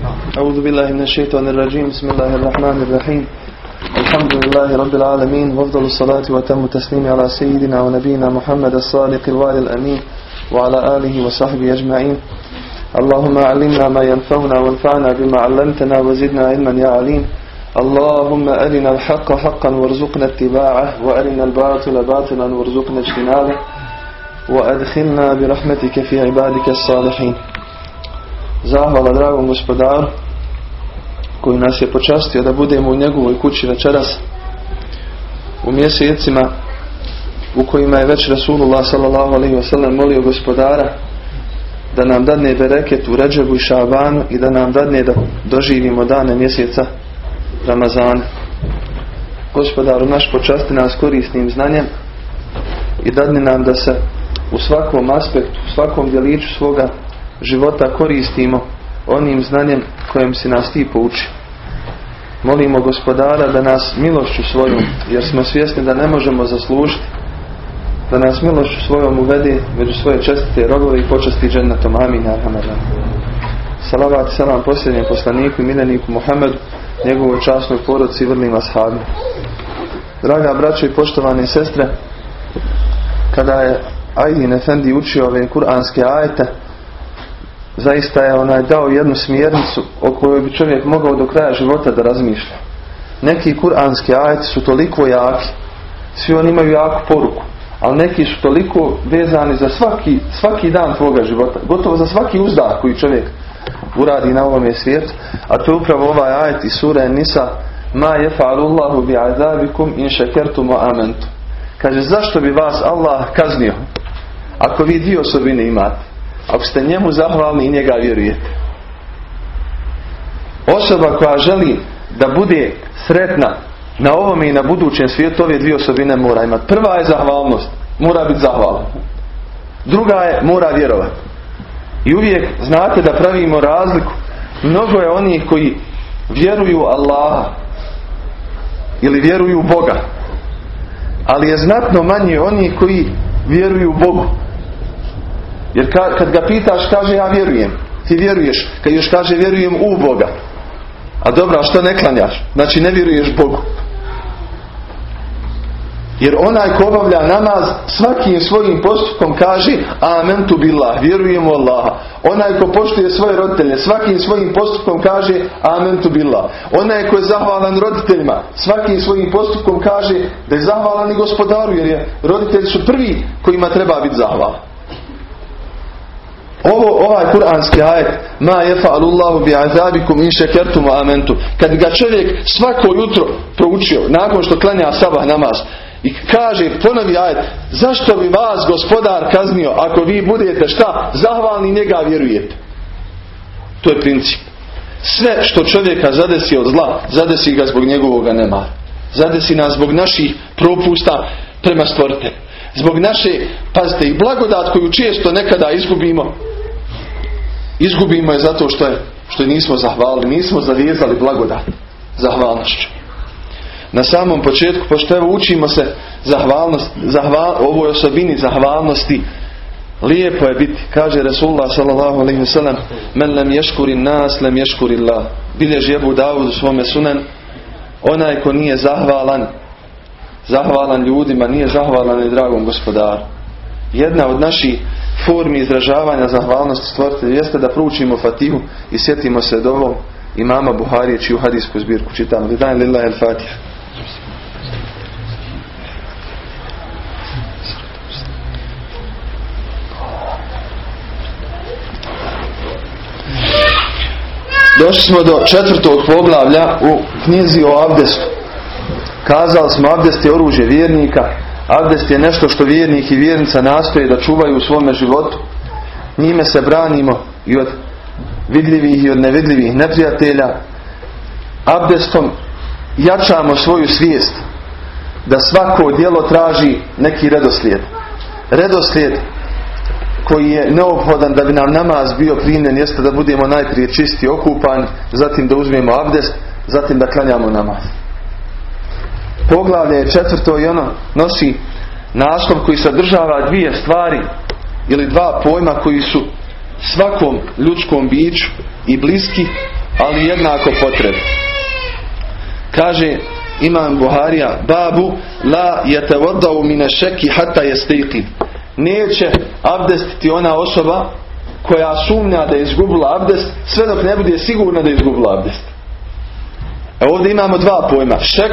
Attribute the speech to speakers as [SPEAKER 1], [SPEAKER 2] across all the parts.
[SPEAKER 1] أعوذ بالله من الشيطان الرجيم. بسم الله الرحمن الرحيم. الحمد لله رب العالمين وأفضل الصلاة وتم التسليم على سيدنا ونبينا محمد الصادق الوالي الأمين وعلى آله وصحبه أجمعين. اللهم علمنا ما ينفعنا وانفعنا بما علمتنا وزدنا علما يا عليم. اللهم أرنا الحق حقا وارزقنا اتباعه وأرنا الباطل باطلا وارزقنا اجتنابه وأدخلنا برحمتك في عبادك الصالحين. Zahvala dragom gospodaru koji nas je počastio da budemo u njegovoj kući večeras u mjesecima u kojima je već Rasulullah sallallahu alaihi wasallam molio gospodara da nam dadne bereket u Ređebu i Šabanu i da nam dadne da doživimo dane mjeseca Ramazana. Gospodaru naš počasti nas korisnim znanjem i dadne nam da se u svakom aspektu, u svakom djeliću svoga života koristimo onim znanjem kojem si nas ti pouči. Molimo gospodara da nas milošću svojom, jer smo svjesni da ne možemo zaslužiti, da nas milošću svojom uvede među svoje čestite robove i počasti džennetom. Amin. Salavat i salam posljednjem poslaniku i miljeniku Muhammedu, njegovoj časnoj porodci i vrlim ashabima. Draga braćo i poštovane sestre, kada je Aydin Efendi učio ove kuranske ajete, zaista je onaj dao jednu smjernicu o kojoj bi čovjek mogao do kraja života da razmišlja. Neki kuranski ajeti su toliko jaki, svi oni imaju jaku poruku, ali neki su toliko vezani za svaki, svaki dan tvoga života, gotovo za svaki uzdah koji čovjek uradi na ovome svijetu, a to je upravo ovaj ajet iz sura Nisa ma je fa'alullahu bi azabikum in šekertum amentu. Kaže, zašto bi vas Allah kaznio ako vi dio osobine imate? Ako ste njemu zahvalni i njega vjerujete. Osoba koja želi da bude sretna na ovome i na budućem svijetu ove dvije osobine mora imati. Prva je zahvalnost. Mora biti zahvalan. Druga je mora vjerovati. I uvijek znate da pravimo razliku. Mnogo je onih koji vjeruju Allaha ili vjeruju Boga. Ali je znatno manje onih koji vjeruju Bogu. Jer kad ga pitaš, kaže ja vjerujem. Ti vjeruješ. Kad još kaže vjerujem u Boga. A dobro, a što ne klanjaš? Znači ne vjeruješ Bogu. Jer onaj ko obavlja namaz svakim svojim postupkom kaže Amen tu billah, vjerujem u Allaha. Onaj ko poštuje svoje roditelje svakim svojim postupkom kaže Amen tu billah. Onaj ko je zahvalan roditeljima svakim svojim postupkom kaže da je zahvalan i gospodaru jer je roditelji su prvi kojima treba biti zahvalan. Ovo, ovaj kuranski ajet ma yafa'alullahu bi azabikum in shakartum amentu. Kad ga čovjek svako jutro proučio nakon što klanja sabah namaz i kaže ponovi ajet zašto bi vas gospodar kaznio ako vi budete šta zahvalni njega vjerujete. To je princip. Sve što čovjeka zadesi od zla, zadesi ga zbog njegovog nemara. Zadesi nas zbog naših propusta prema stvoritelju. Zbog naše, pazite, i blagodat koju često nekada izgubimo, izgubimo je zato što je, što nismo zahvalili, nismo zavezali blagodat zahvalnošću. Na samom početku, pošto evo učimo se zahvalnost, zahval, ovoj osobini zahvalnosti, lijepo je biti, kaže Resulullah sallallahu alaihi wasallam, men lem ješkuri nas, lem ješkuri Allah. Bilježi Ebu Davud u svome sunan, onaj ko nije zahvalan, zahvalan ljudima, nije zahvalan i dragom gospodaru. Jedna od naših formi izražavanja zahvalnosti stvoritelja jeste da proučimo Fatihu i sjetimo se do ovom imama Buharije čiju hadijsku zbirku čitamo. Lillahi lillahi al-Fatiha. Došli smo do četvrtog poglavlja u knjizi o abdestu. Kazali smo abdest je oružje vjernika. Abdest je nešto što vjernik i vjernica nastoje da čuvaju u svome životu. Njime se branimo i od vidljivih i od nevidljivih neprijatelja. Abdestom jačamo svoju svijest da svako djelo traži neki redoslijed. Redoslijed koji je neophodan da bi nam namaz bio primjen jeste da budemo najprije čisti okupan, zatim da uzmemo abdest, zatim da klanjamo namaz. Poglavlje je četvrto i ono nosi naslov koji sadržava dvije stvari ili dva pojma koji su svakom ljudskom biću i bliski, ali jednako potreb. Kaže Imam Buharija, babu la u mine šeki hata je Neće abdestiti ona osoba koja sumnja da je izgubila abdest sve dok ne bude sigurna da je izgubila abdest. E ovdje imamo dva pojma. Šek,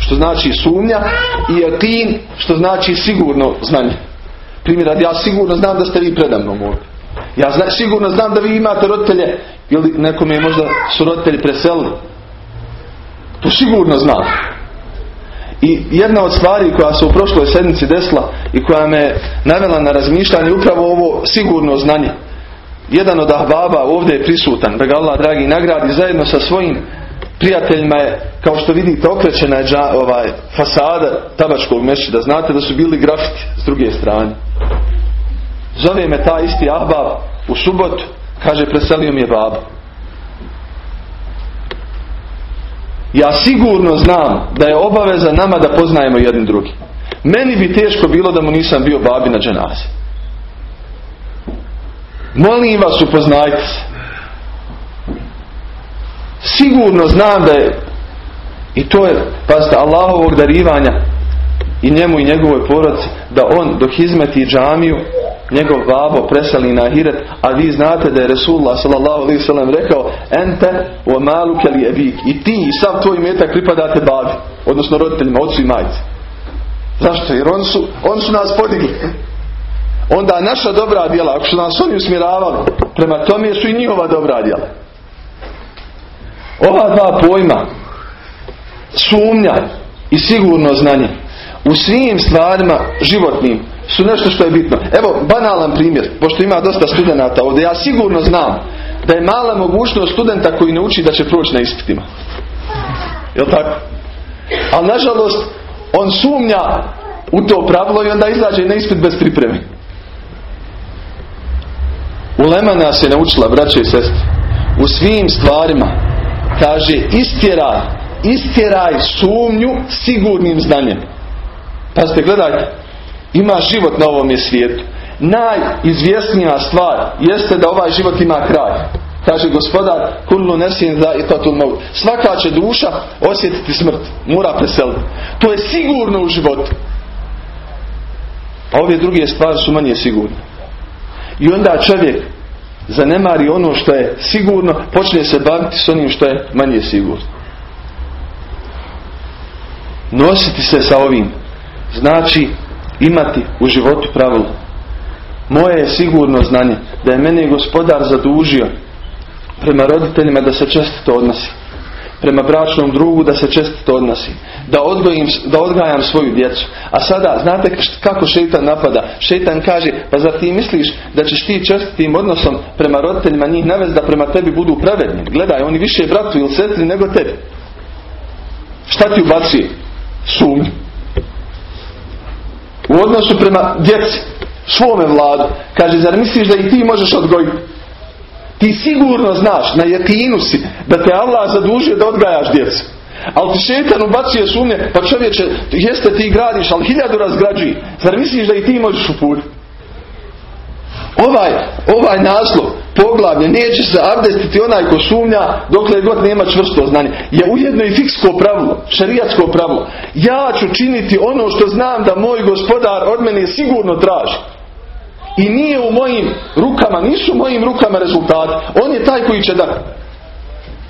[SPEAKER 1] što znači sumnja, i jakin, što znači sigurno znanje. Primjer, ja sigurno znam da ste vi predamnom ovdje. Ja zna, sigurno znam da vi imate roditelje ili nekom je možda su roditelji preselili. To sigurno znam. I jedna od stvari koja se u prošloj sedmici desila i koja me navela na razmišljanje upravo ovo sigurno znanje. Jedan od ahbaba ovdje je prisutan, da ga Allah dragi nagradi zajedno sa svojim prijateljima je, kao što vidite, okrećena je ovaj, fasada tabačkog mešida. Znate da su bili grafiti s druge strane. Zove me ta isti ahbab u subotu, kaže preselio mi je baba. Ja sigurno znam da je obaveza nama da poznajemo jedni drugi. Meni bi teško bilo da mu nisam bio babi na dženazi. Molim vas upoznajte se. Sigurno znam da je i to je, pazite, Allahovog darivanja i njemu i njegovoj porodci da on dok izmeti džamiju njegov babo preseli na hiret a vi znate da je Resulullah s.a.v. rekao ente u malu li i ti i sam tvoj metak pripadate babi odnosno roditeljima, ocu i majci zašto? jer on su, on su nas podigli onda naša dobra djela ako su nas oni usmjeravali prema tome su i njihova dobra djela ova dva pojma sumnja i sigurno znanje u svim stvarima životnim su nešto što je bitno. Evo, banalan primjer, pošto ima dosta studenata ovdje, ja sigurno znam da je mala mogućnost studenta koji ne uči da će proći na ispitima. Jel tako? Ali nažalost, on sumnja u to pravilo i onda izađe na ispit bez pripreme. Ulema nas je naučila, braće i sestre, u svim stvarima, kaže, istjeraj, istjeraj sumnju sigurnim znanjem. Pazite, gledajte, ima život na ovom svijetu. Najizvjesnija stvar jeste da ovaj život ima kraj. Kaže gospodar, kullu nesin za itatul. Svaka će duša osjetiti smrt. Mora preseliti. To je sigurno u životu. A ove druge stvari su manje sigurne. I onda čovjek zanemari ono što je sigurno, počne se baviti s onim što je manje sigurno. Nositi se sa ovim znači imati u životu pravilo. Moje je sigurno znanje da je mene gospodar zadužio prema roditeljima da se čestito odnosi. Prema bračnom drugu da se čestito odnosi. Da, odgojim, da odgajam svoju djecu. A sada, znate kako šeitan napada? Šeitan kaže, pa zar ti misliš da ćeš ti čestitim odnosom prema roditeljima njih navesti da prema tebi budu pravedni? Gledaj, oni više bratu ili sestri nego tebi. Šta ti ubacuje? Sumnju u odnosu prema djeci, svome vladu. Kaže, zar misliš da i ti možeš odgojiti? Ti sigurno znaš, na jakinu si, da te Allah zadužio da odgajaš djecu. Ali ti šetan ubacuje sumnje, pa čovječe, jeste ti gradiš, ali hiljadu razgrađuji. Zar misliš da i ti možeš uputiti? Ovaj, ovaj naslov, poglavlje, neće se abdestiti onaj ko sumnja dokle god nema čvrsto znanje. Je ujedno i fiksko pravilo, šarijatsko pravilo. Ja ću činiti ono što znam da moj gospodar od mene sigurno traži. I nije u mojim rukama, nisu u mojim rukama rezultati. On je taj koji će da.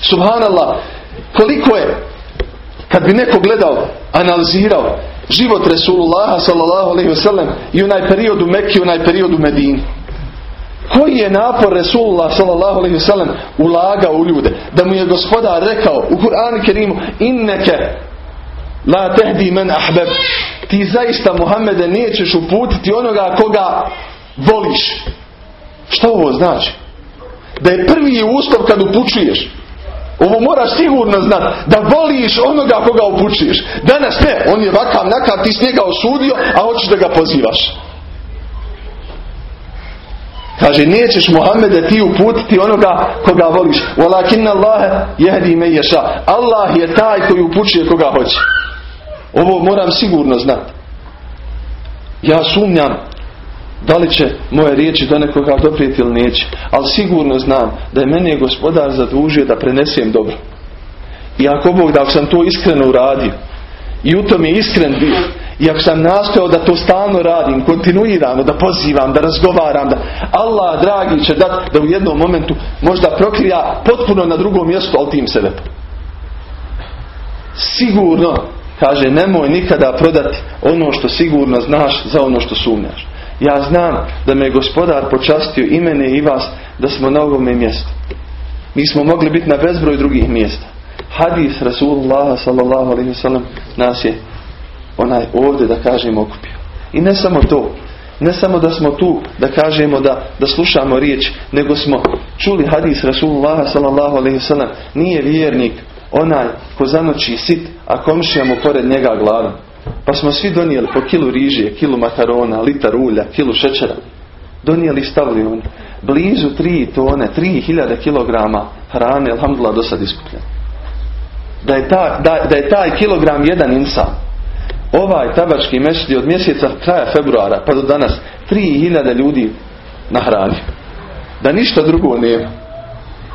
[SPEAKER 1] Subhanallah, koliko je, kad bi neko gledao, analizirao život Resulullaha sallallahu alaihi wasallam i onaj period u i onaj period u Medini. Koji je napor Resulullah s.a.v. ulagao u ljude? Da mu je gospodar rekao u Kur'anu Kerimu inneke la tehdi men ahbeb ti zaista Muhammede nećeš uputiti onoga koga voliš. Što ovo znači? Da je prvi uslov kad upućuješ. Ovo moraš sigurno znati. Da voliš onoga koga upućuješ. Danas ne. On je vakav nakav, ti s njega osudio, a hoćeš da ga pozivaš. Kaže, nećeš Muhammede ti uputiti onoga koga voliš. Walakin Allah jehdi me ješa. Allah je taj koji upućuje koga hoće. Ovo moram sigurno znati. Ja sumnjam Da li će moje riječi do nekoga doprijeti ili neće. Ali sigurno znam da je meni gospodar zadužio da prenesem dobro. I ako Bog da sam to iskreno uradio i u tom je iskren bio i ako sam nastojao da to stalno radim, kontinuirano, da pozivam, da razgovaram, da Allah dragi će dati da u jednom momentu možda proklija potpuno na drugom mjestu, ali tim sebe. Sigurno, kaže, nemoj nikada prodati ono što sigurno znaš za ono što sumnjaš. Ja znam da me je gospodar počastio i mene i vas da smo na ovome mjestu. Mi smo mogli biti na bezbroj drugih mjesta. Hadis Rasulullah sallallahu alaihi wasallam nas je onaj ovdje da kažemo okupio. I ne samo to. Ne samo da smo tu da kažemo da, da slušamo riječ, nego smo čuli hadis Rasulullah sallallahu alaihi wasallam nije vjernik onaj ko zanoći sit, a komšija mu pored njega glavom. Pa smo svi donijeli po kilu riže, kilu makarona, litar ulja, kilu šećera. Donijeli stavili oni. Blizu tri tone, tri hiljade kilograma hrane, alhamdulillah, do sad iskupljeno. Da je, ta, da, da je taj kilogram jedan insan. Ovaj tabački mešći od mjeseca kraja februara pa do danas tri hiljade ljudi nahranio. Da ništa drugo nema.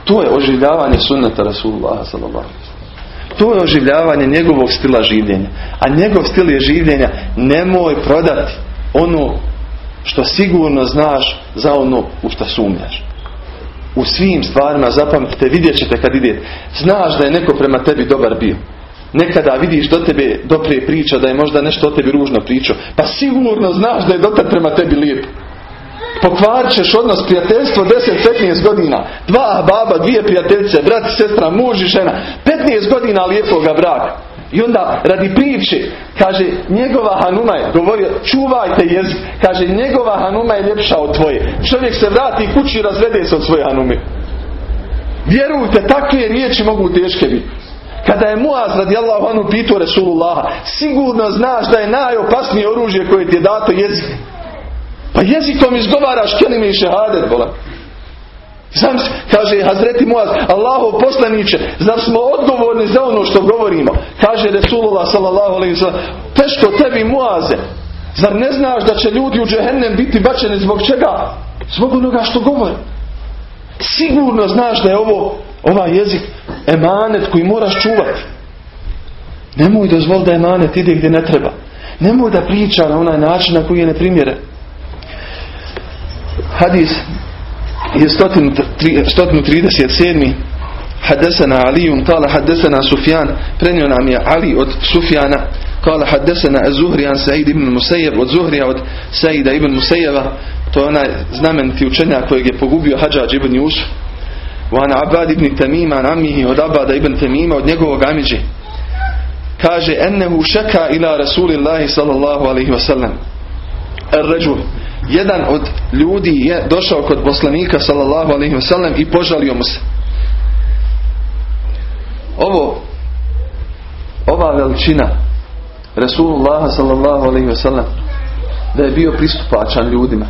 [SPEAKER 1] To je oživljavanje sunneta Rasulullah sallallahu to je oživljavanje njegovog stila življenja. A njegov stil je življenja nemoj prodati ono što sigurno znaš za ono u što sumnjaš. U svim stvarima zapamtite, vidjet ćete kad ide. Znaš da je neko prema tebi dobar bio. Nekada vidiš do tebe doprije priča da je možda nešto o tebi ružno pričao. Pa sigurno znaš da je dotad prema tebi lijep. Pokvarit ćeš odnos prijateljstvo 10-15 godina. Dva baba, dvije prijateljice, brat, sestra, muž i žena. 15 godina lijepoga braka. I onda radi priče, kaže, njegova hanuma je, govorio, čuvajte jezik, kaže, njegova hanuma je ljepša od tvoje. Čovjek se vrati kući razvede se od svoje hanume. Vjerujte, takve riječi mogu teške biti. Kada je Muaz radijallahu anhu pitao Resulullaha, sigurno znaš da je najopasnije oružje koje ti je dato jezik. Pa jezikom izgovaraš kelime i šehadet, bola. Znam kaže Hazreti Muaz, Allahov poslaniće, zar smo odgovorni za ono što govorimo? Kaže Resulullah sallallahu alaihi sallam, teško tebi Muaze, zar ne znaš da će ljudi u džehennem biti bačeni zbog čega? Zbog onoga što govori. Sigurno znaš da je ovo, ovaj jezik emanet koji moraš čuvati. Nemoj dozvol da emanet ide gdje ne treba. Nemoj da priča na onaj način na koji je neprimjeren. Hadis je 137. Hadesana Alijun, kala hadesana Sufjan, prenio nam je Ali od Sufjana, kala hadesana Zuhrijan Said ibn Musejev, od Zuhrija od Saida ibn Musejeva, to je onaj znameniti učenja kojeg je pogubio Hadžađ ibn Jusuf. Van Abad ibn Tamima, namihi od Abada ibn Tamima, od njegovog Amidži. Kaže, ennehu šeka ila Rasulillahi sallallahu alaihi wasallam. Er ređul, jedan od ljudi je došao kod poslanika sallallahu alaihi wasallam i požalio mu se. Ovo ova veličina Rasulullah sallallahu alaihi wasallam da je bio pristupačan ljudima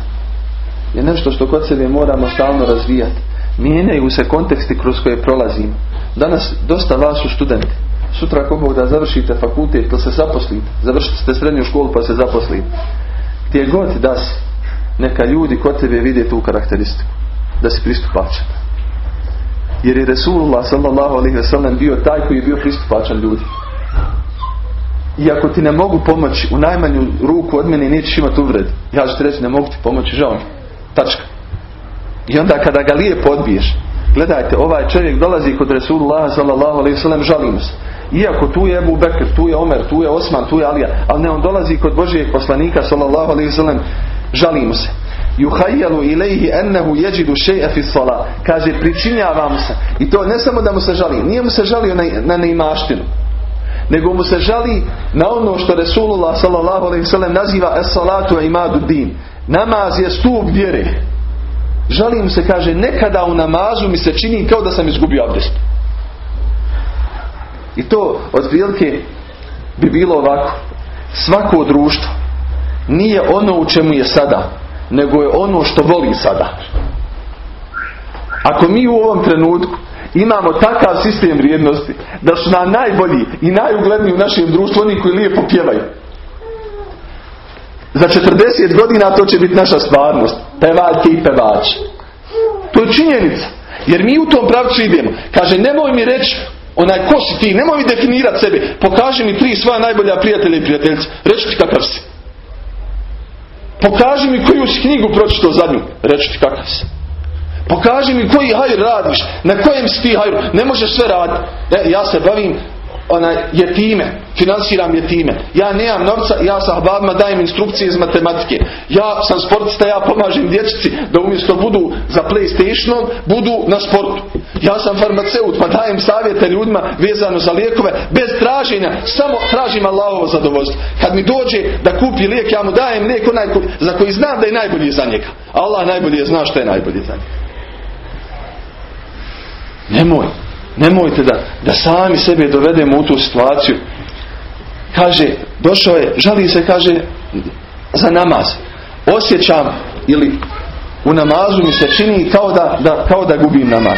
[SPEAKER 1] je nešto što kod sebe moramo stalno razvijati. Mijenjaju se konteksti kroz koje prolazimo. Danas dosta vas su studenti. Sutra ako Bog da završite fakultet ili se zaposlite, završite srednju školu pa se zaposlite. Gdje god da si, neka ljudi kod tebe vide tu karakteristiku. Da si pristupačan. Jer je Resulullah sallallahu alaihi wasallam bio taj koji je bio pristupačan ljudi. I ako ti ne mogu pomoći u najmanju ruku od mene nećeš imati uvred. Ja ću ti reći ne mogu ti pomoći, žao mi. Tačka. I onda kada ga lijepo odbiješ, gledajte, ovaj čovjek dolazi kod Resulullah sallallahu alaihi wasallam, žalimo se. Iako tu je Ebu Bekr, tu je Omer, tu je Osman, tu je Alija, ali ne, on dolazi kod Božijeg poslanika sallallahu alaihi wasallam, žalimo se. Juhajjalu ilaihi ennehu jeđidu še'a fi sala. Kaže, pričinjava mu se. I to ne samo da mu se žali. Nije mu se žalio na, na neimaštinu. Nego mu se žali na ono što Resulullah sallam naziva es salatu imadu din. Namaz je stup vjere. Žali mu se, kaže, nekada u namazu mi se čini kao da sam izgubio abdest. I to od prilike bi bilo ovako. Svako društvo nije ono u čemu je sada, nego je ono što voli sada. Ako mi u ovom trenutku imamo takav sistem vrijednosti, da su nam najbolji i najugledniji u našem društvu oni koji lijepo pjevaju.
[SPEAKER 2] Za 40 godina to će biti naša stvarnost. Pevaljke i pevači. To je činjenica. Jer mi u tom pravcu idemo. Kaže, nemoj mi reći onaj ko si ti, nemoj mi definirati sebe. Pokaži mi tri svoja najbolja prijatelja i prijateljica. Reći ti kakav si. Pokaži mi koju si knjigu pročitao zadnju. Reći ti kakav si. Pokaži mi koji hajr radiš, na kojem si ti hajru. Ne možeš sve raditi. E, ja se bavim onaj jetime, financiram jetime. Ja nemam novca, ja sa hababima dajem instrukcije iz matematike. Ja sam sportista, ja pomažem dječici da umjesto budu za Playstationom, budu na sportu. Ja sam farmaceut, pa dajem savjete ljudima vezano za lijekove, bez traženja, samo tražim Allahovo zadovoljstvo. Kad mi dođe da kupi lijek, ja mu dajem lijek onaj za koji znam da je najbolji za njega. Allah najbolje zna što je najbolje za njega. Nemoj. Nemojte da, da sami sebe dovedemo u tu situaciju. Kaže, došao je, žali se, kaže, za namaz. Osjećam ili u namazu mi se čini kao da, da, kao da gubim namaz.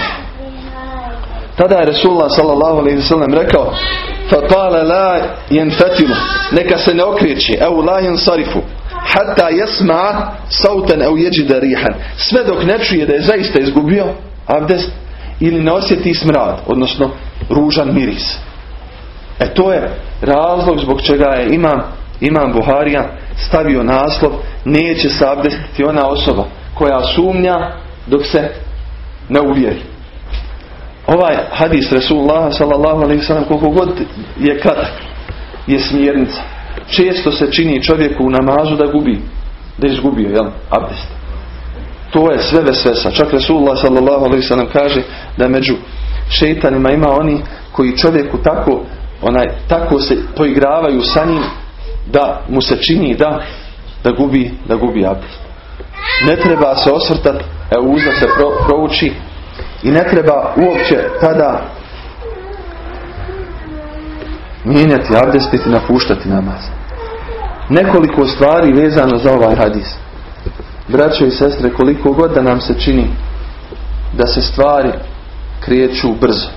[SPEAKER 2] Tada je Resulullah sallallahu alaihi sallam rekao فَقَالَ لَا يَنْفَتِلُ Neka se ne okriječi اَوْ لَا يَنْصَرِفُ حَتَّى يَسْمَعَ سَوْتًا اَوْ يَجِدَ رِيحًا Sve dok ne čuje da je zaista izgubio abdest ili ne osjeti smrad, odnosno ružan miris. E to je razlog zbog čega je imam, imam Buharija stavio naslov neće se abdestiti ona osoba koja sumnja dok se ne uvjeri. Ovaj hadis Resulullah sallallahu alaihi sallam koliko god je kratak je smjernica. Često se čini čovjeku u namazu da gubi, da izgubio jel, abdest. To je sve vesvesa. Čak Resulullah sallallahu alaihi sallam kaže da među šeitanima ima oni koji čovjeku tako onaj tako se poigravaju sa njim da mu se čini da da gubi da gubi abdest. Ne treba se osvrtati, evo uzda se pro, prouči i ne treba uopće tada mijenjati abdest i napuštati namaz. Nekoliko stvari vezano za ovaj hadis. Braćo i sestre, koliko god da nam se čini da se stvari kreću brzo.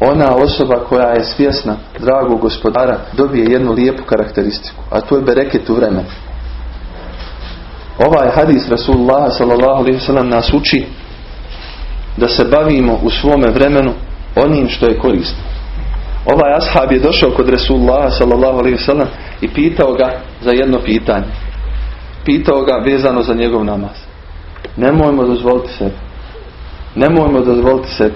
[SPEAKER 2] Ona osoba koja je svjesna dragog gospodara dobije jednu lijepu karakteristiku, a to je bereket u vremenu. Ovaj hadis Rasulullah s.a.v. nas uči da se bavimo u svome vremenu onim što je korisno. Ovaj ashab je došao kod Rasulullah s.a.v. i pitao ga za jedno pitanje pitao ga vezano za njegov namaz. Nemojmo dozvoliti sebi. Nemojmo dozvoliti sebi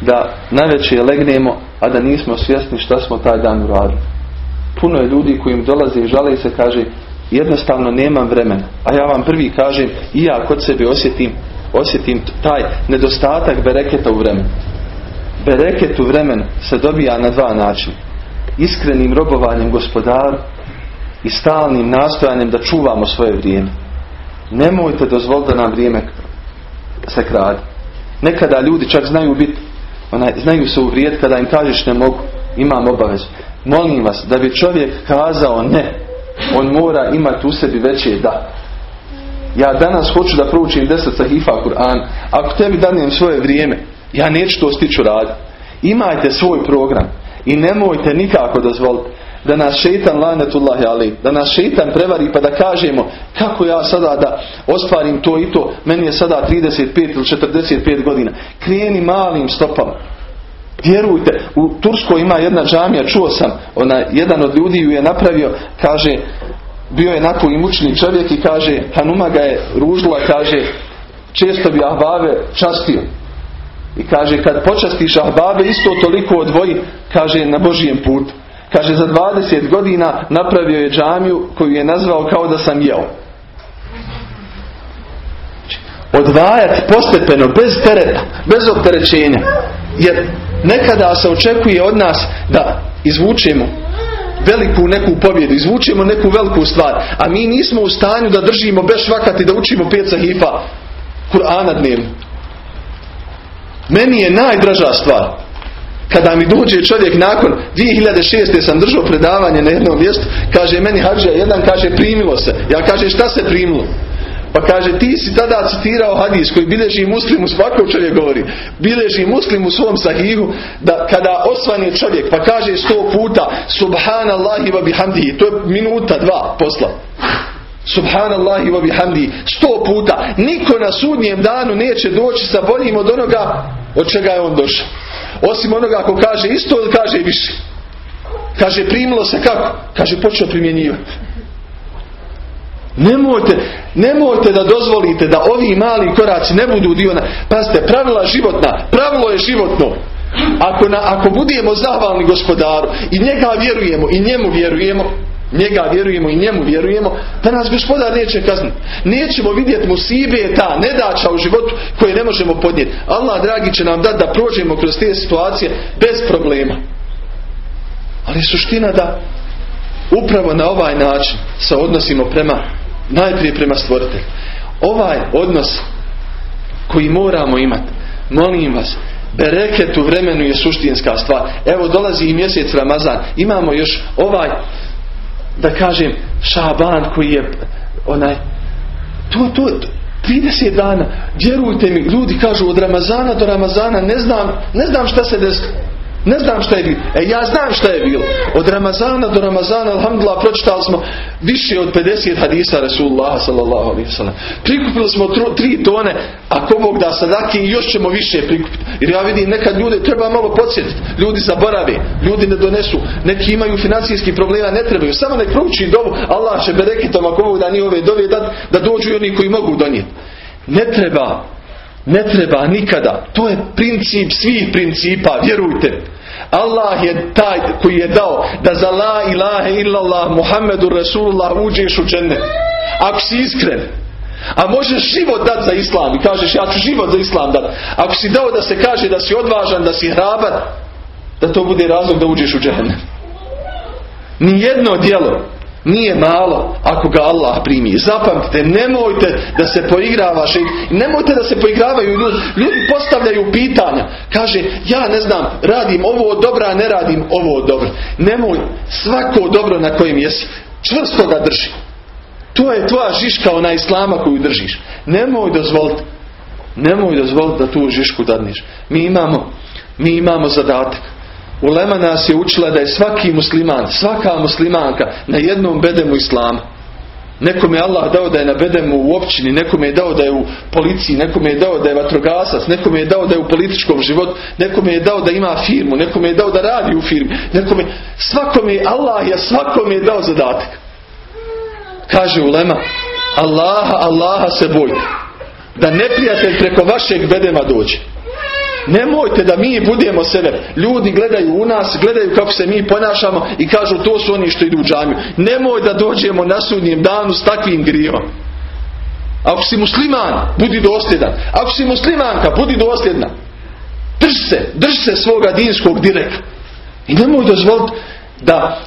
[SPEAKER 2] da najveće legnemo, a da nismo svjesni šta smo taj dan uradili. Puno je ljudi koji im dolaze i žale i se kaže jednostavno nemam vremena. A ja vam prvi kažem i ja kod sebe osjetim, osjetim taj nedostatak bereketa u vremenu. Bereket u vremenu se dobija na dva načina. Iskrenim robovanjem gospodaru i stalnim nastojanjem da čuvamo svoje vrijeme. Nemojte dozvoliti da nam vrijeme se krade. Nekada ljudi čak znaju biti, onaj, znaju se uvrijediti kada im kažeš ne mogu, imam obavezu. Molim vas, da bi čovjek kazao ne, on mora imati u sebi veće da. Ja danas hoću da proučim deset sahifa Kur'an. Ako tebi danem svoje vrijeme, ja neću to stiću raditi. Imajte svoj program i nemojte nikako dozvoliti da nas šeitan lanetullahi ali, da nas šeitan prevari pa da kažemo kako ja sada da ostvarim to i to, meni je sada 35 ili 45 godina. Krijeni malim stopama. Vjerujte, u Turskoj ima jedna džamija, čuo sam, ona, jedan od ljudi ju je napravio, kaže, bio je nakon imućni čovjek i kaže, Hanuma ga je ružila, kaže, često bi ahbave častio. I kaže, kad počastiš ahbabe, isto toliko odvoji, kaže, na Božijem putu. Kaže, za 20 godina napravio je džamiju koju je nazvao kao da sam jeo. Odvajati postepeno, bez tereta, bez opterećenja. Jer nekada se očekuje od nas da izvučemo veliku neku pobjedu, izvučemo neku veliku stvar, a mi nismo u stanju da držimo bez švakati da učimo pet sahifa Kur'ana dnevno. Meni je najdraža stvar kada mi dođe čovjek nakon 2006. sam držao predavanje na jednom mjestu, kaže meni hađa, jedan kaže primilo se. Ja kaže šta se primilo? Pa kaže ti si tada citirao hadis koji bileži muslim u svakog čovjek govori. Bileži muslim u svom sahihu da kada osvani čovjek pa kaže sto puta subhanallahi wa bihamdihi. To je minuta dva posla. Subhanallahi wa bihamdi sto puta. Niko na sudnjem danu neće doći sa boljim od onoga od čega je on došao. Osim onoga ako kaže isto ili kaže više. Kaže primilo se kako? Kaže počeo primjenjivati. Nemojte, nemojte da dozvolite da ovi mali koraci ne budu dio na... Pazite, pravila životna, pravilo je životno. Ako, na, ako budemo zahvalni gospodaru i njega vjerujemo i njemu vjerujemo, njega vjerujemo i njemu vjerujemo, da nas gospodar neće kazniti. Nećemo vidjeti mu sibe ta nedača u životu koje ne možemo podnijeti. Allah dragi će nam dati da prođemo kroz te situacije bez problema. Ali suština da upravo na ovaj način se odnosimo prema najprije prema stvoritelju. Ovaj odnos koji moramo imati, molim vas, bereket u vremenu je suštinska stvar. Evo dolazi i mjesec Ramazan. Imamo još ovaj, da kažem, šaban koji je onaj, to, to, 30 dana, vjerujte mi, ljudi kažu od Ramazana do Ramazana, ne znam, ne znam šta se desilo. Ne znam šta je bilo. E ja znam šta je bilo. Od Ramazana do Ramazana, alhamdulillah, pročitali smo više od 50 hadisa Rasulullah sallallahu alaihi sallam. Prikupili smo tri tone, ako Bog da sadaki još ćemo više prikupiti. Jer ja vidim nekad ljude treba malo podsjetiti. Ljudi zaborave, ljudi ne donesu, neki imaju financijski problema, ne trebaju. Samo nek prouči dovu, Allah će berekitom ako Bog da ove dove da, da dođu oni koji mogu donijeti. Ne treba ne treba nikada. To je princip svih principa, vjerujte. Allah je taj koji je dao da za la ilaha illallah Muhammedu Rasulullah uđeš u džennet. Ako si iskren. A možeš život dati za islam i kažeš ja ću život za islam dati. Ako si dao da se kaže da si odvažan, da si hrabar, da to bude razlog da uđeš u džennet. Nijedno djelo nije malo ako ga Allah primi. Zapamtite, nemojte da se poigravaš i nemojte da se poigravaju ljudi. Ljudi postavljaju pitanja. Kaže, ja ne znam, radim ovo od dobra, ne radim ovo od dobra. Nemoj svako dobro na kojem jesi. Čvrsto ga drži. To je tvoja žiška ona islama koju držiš. Nemoj dozvoliti. Nemoj dozvoliti da tu žišku dadniš. Mi imamo, mi imamo zadatak Ulema nas je učila da je svaki musliman, svaka muslimanka na jednom bedemu islama. Nekom je Allah dao da je na bedemu u općini, nekom je dao da je u policiji, nekom je dao da je vatrogasac, nekom je dao da je u političkom životu, nekom je dao da ima firmu, nekom je dao da radi u firmi, nekom je, svakom je, Allah je svakom je dao zadatak. Kaže Ulema, Allaha, Allaha se bojte. Da neprijatelj preko vašeg bedema dođe. Nemojte da mi budemo sebe. Ljudi gledaju u nas, gledaju kako se mi ponašamo i kažu to su oni što idu u džamiju. Nemoj da dođemo na sudnjem danu s takvim grijevom. Ako si musliman, budi dosljedan. Ako si muslimanka, budi dosljedna. Drž se, drž se svoga dinskog direkta. I nemoj dozvoliti da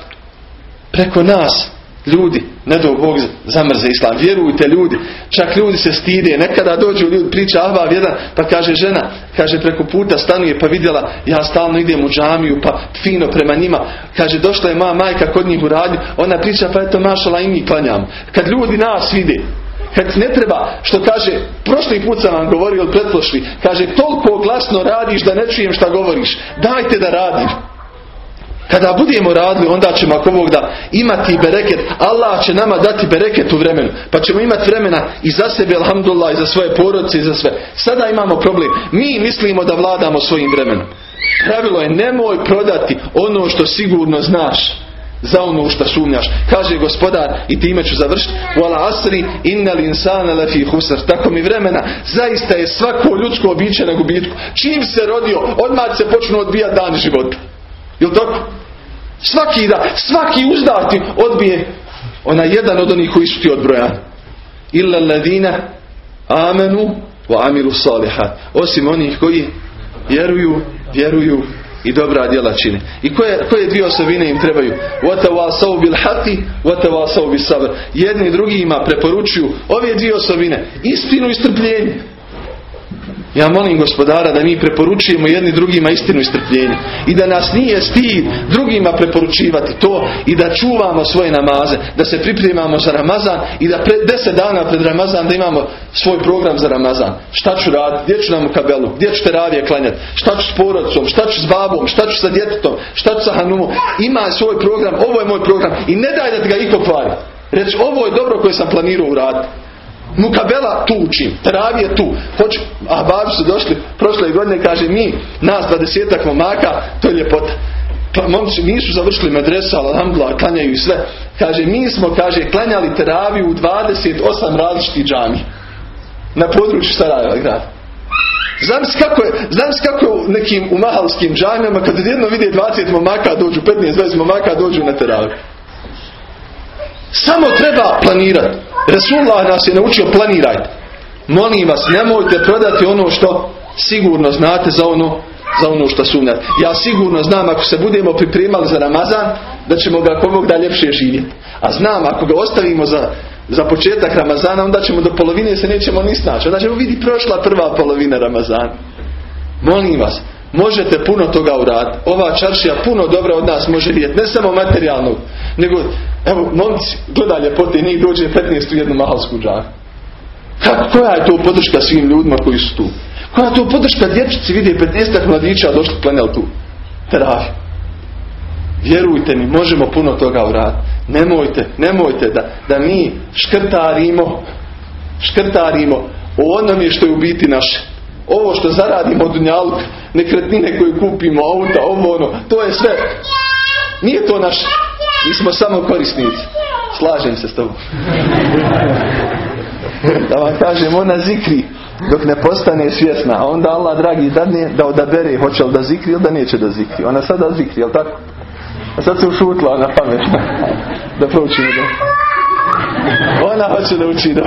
[SPEAKER 2] preko nas Ljudi, ne do Bog zamrze islam. Vjerujte ljudi. Čak ljudi se stide. Nekada dođu ljudi, priča Ahbav jedan, pa kaže žena, kaže preko puta stanuje, pa vidjela, ja stalno idem u džamiju, pa fino prema njima. Kaže, došla je moja majka kod njih u radnju. Ona priča, pa eto mašala i mi klanjamo. Kad ljudi nas vide, kad ne treba, što kaže, prošli put sam vam govorio od kaže, toliko glasno radiš da ne čujem šta govoriš. Dajte da radim. Kada budemo radili, onda ćemo ako Bog da imati bereket. Allah će nama dati bereket u vremenu. Pa ćemo imati vremena i za sebe, alhamdulillah, i za svoje porodice i za sve. Sada imamo problem. Mi mislimo da vladamo svojim vremenom. Pravilo je nemoj prodati ono što sigurno znaš za ono što sumnjaš. Kaže gospodar i time ću završiti. Asri innal insana lafi husr. Tako mi vremena zaista je svako ljudsko biće na gubitku. Čim se rodio, odmah se počnu odbijati dan života. Jel tako? Svaki da, svaki uzdati odbije ona jedan od onih koji su ti odbrojani. Illa ladina amenu wa amilu salihat. Osim onih koji vjeruju, vjeruju i dobra djela čine. I koje, koje dvije osobine im trebaju? Watawasau bil hati, watawasau bil sabr. Jedni drugi drugima preporučuju ove dvije osobine. Istinu i strpljenje. Ja molim gospodara da mi preporučujemo jedni drugima istinu i strpljenje. I da nas nije stid drugima preporučivati to i da čuvamo svoje namaze. Da se pripremamo za Ramazan i da pred deset dana pred Ramazan da imamo svoj program za Ramazan. Šta ću raditi? Gdje ću nam u kabelu? Gdje ću teravije klanjati? Šta ću s porodcom? Šta ću s babom? Šta ću sa djetetom? Šta ću sa hanumom? Ima svoj program. Ovo je moj program. I ne daj da ga iko kvari. Reći ovo je dobro koje sam planirao uraditi. Mukabela tu učim, teravije tu. Hoću, a babi su došli prošle godine, kaže mi, nas dvadesetak momaka, to je ljepota. Momci nisu završili medresu, ali alhamdulillah, klanjaju i sve. Kaže, mi smo, kaže, klanjali teraviju u 28 različitih džami. Na području Sarajeva grada. Znam se kako je, znam kako je u nekim u mahalskim džamijama kad jedno vidi 20 momaka dođu, 15-20 momaka dođu na teraviju. Samo treba planirati. Resulullah nas je naučio planirajte. Molim vas, nemojte prodati ono što sigurno znate za ono za ono što sumnjate. Ja sigurno znam ako se budemo pripremali za Ramazan, da ćemo ga komog da ljepše živjeti. A znam ako ga ostavimo za, za početak Ramazana, onda ćemo do polovine se nećemo ni snaći. Onda ćemo vidi prošla prva polovina Ramazana. Molim vas, možete puno toga uraditi. Ova čaršija puno dobra od nas može vidjeti. Ne samo materijalnog, nego, evo, momci, gledaj ljepote, njih dođe 15 u jednu mahalsku džaku. Koja je to podrška svim ljudima koji su tu? Koja je to podrška dječici vidi 15 mladića došli klanjali tu? Teraviju. Vjerujte mi, možemo puno toga uraditi. Nemojte, nemojte da, da mi škrtarimo, škrtarimo o onome što je u biti naše. Ovo što zaradimo od dunjalka, nekretnine koje kupimo, auta, ovo ono, to je sve. Nije to naše. Mi smo samo korisnici. Slažem se s tobom. da vam kažem, ona zikri dok ne postane svjesna. A onda Allah dragi dadne da odabere hoće li da zikri ili da neće da zikri. Ona sada zikri, jel tako? A sad se ušutla na pamet. da proučimo da. Ona hoće da uči da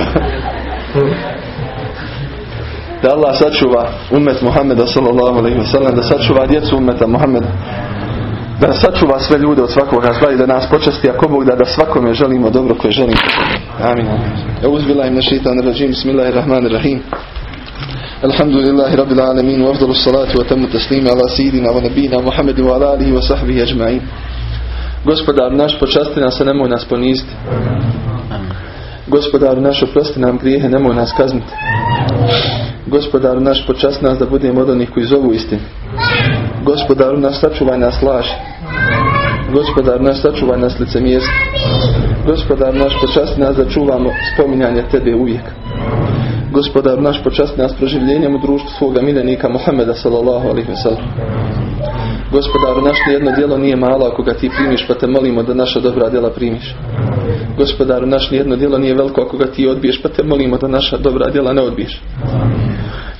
[SPEAKER 2] da Allah sačuva umet Muhammeda sallallahu alaihi wasallam, da sačuva djecu umeta Muhammeda, da sačuva sve ljude od svakog zla i da nas počasti ako Bog da da svakome želimo dobro koje želimo. Amin. Ja uzbila im našitan rađim, bismillahirrahmanirrahim. Alhamdulillahi rabbil alemin, u salatu wa tamu taslimi ala sayidina wa nabina Muhammed wa ala alihi wa sahbihi ajma'in. Gospodar naš počasti nas, a nemoj nas poniziti. Gospodar naš oprosti nam grijehe, nemoj nas kazniti. Gospodar naš počasti nas da budemo od onih koji zovu istinu. Gospodaru naš sačuvaj nas laž. Gospodar naš sačuvaj nas licemjerstvo. Gospodar naš počasti nas da čuvamo spominjanje Tebe uvijek. Gospodar naš počasti nas proživljenjem u društvu svoga miljenika Muhammeda sallallahu alaihi wa sallam. Gospodaru naš nijedno djelo nije malo ako ga ti primiš pa te molimo da naša dobra djela primiš. Gospodaru naš nijedno djelo nije veliko ako ga ti odbiješ pa te molimo da naša dobra djela ne odbiješ.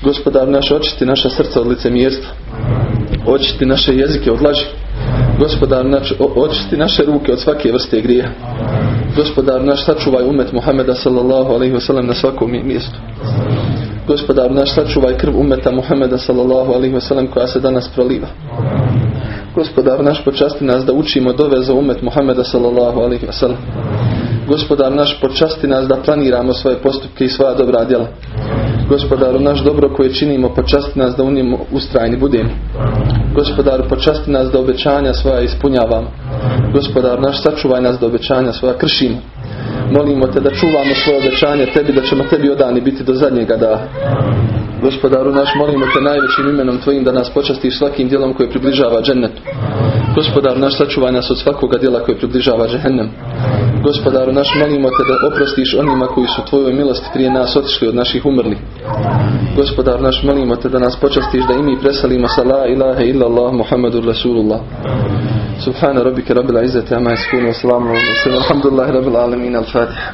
[SPEAKER 2] Gospodar naš očisti naša srca od licemjerstva. Očisti naše jezike od laži. Gospodar naš očisti naše ruke od svake vrste grija. Gospodar naš sačuvaj umet Muhameda sallallahu alaihi wasallam na svakom mjestu. Gospodar naš sačuvaj krv umeta Muhameda sallallahu alaihi wasallam koja se danas proliva. Gospodar naš počasti nas da učimo dove za umet Muhameda sallallahu alaihi wasallam. Gospodar naš počasti nas da planiramo svoje postupke i svoja dobra djela. Gospodaru naš dobro koje činimo počasti nas da u njemu ustrajni budemo. Gospodaru počasti nas da obećanja svoja ispunjavamo. Gospodar naš sačuvaj nas da obećanja svoja kršimo. Molimo te da čuvamo svoje obećanje tebi da ćemo tebi odani biti do zadnjega daha. Gospodaru naš molimo te najvećim imenom tvojim da nas počastiš svakim djelom koje približava džennetu. Gospodar naš sačuvaj nas od svakoga djela koje približava džehennem. Gospodaru naš molimo te da oprostiš onima koji su tvojoj milosti prije nas otišli od naših umrli. Gospodar naš molimo te da nas počastiš da i mi preselimo sa la ilaha illa Allah Muhammadur Rasulullah. Subhana rabbika rabbil izzati amma yasifun wa salamun alhamdulillahi rabbil alamin al-Fatiha.